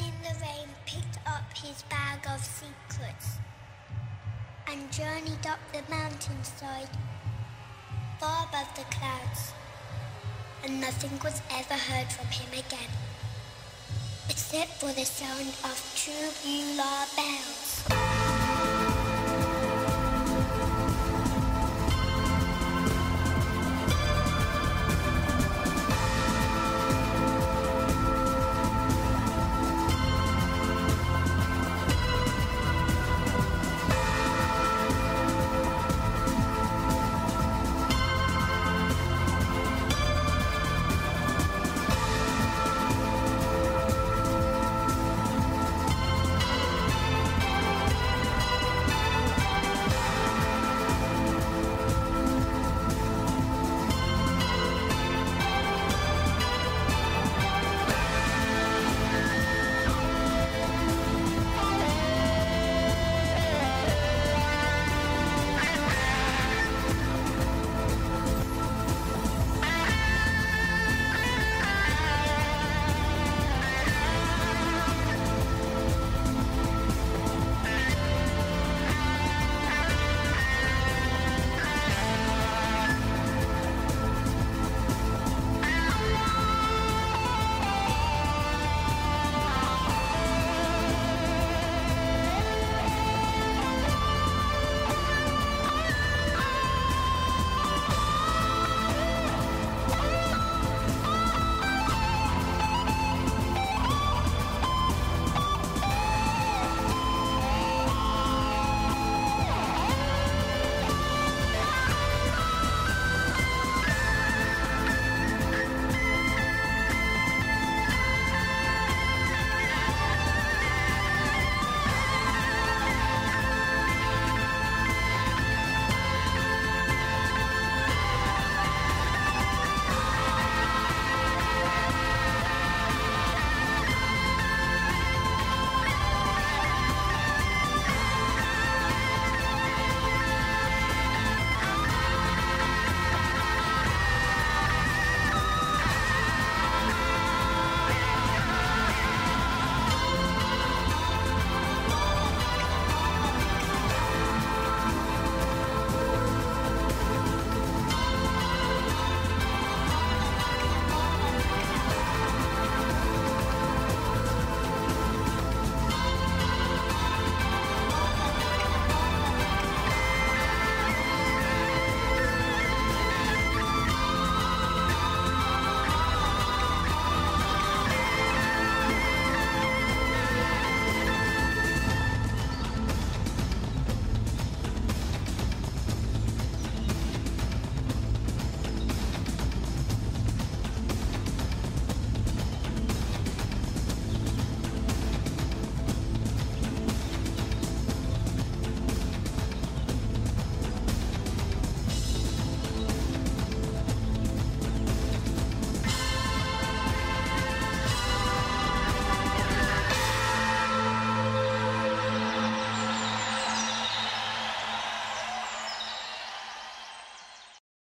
In the rain, picked up his bag of secrets and journeyed up the mountainside, far above the clouds, and nothing was ever heard from him again, except for the sound of two Beulah bells.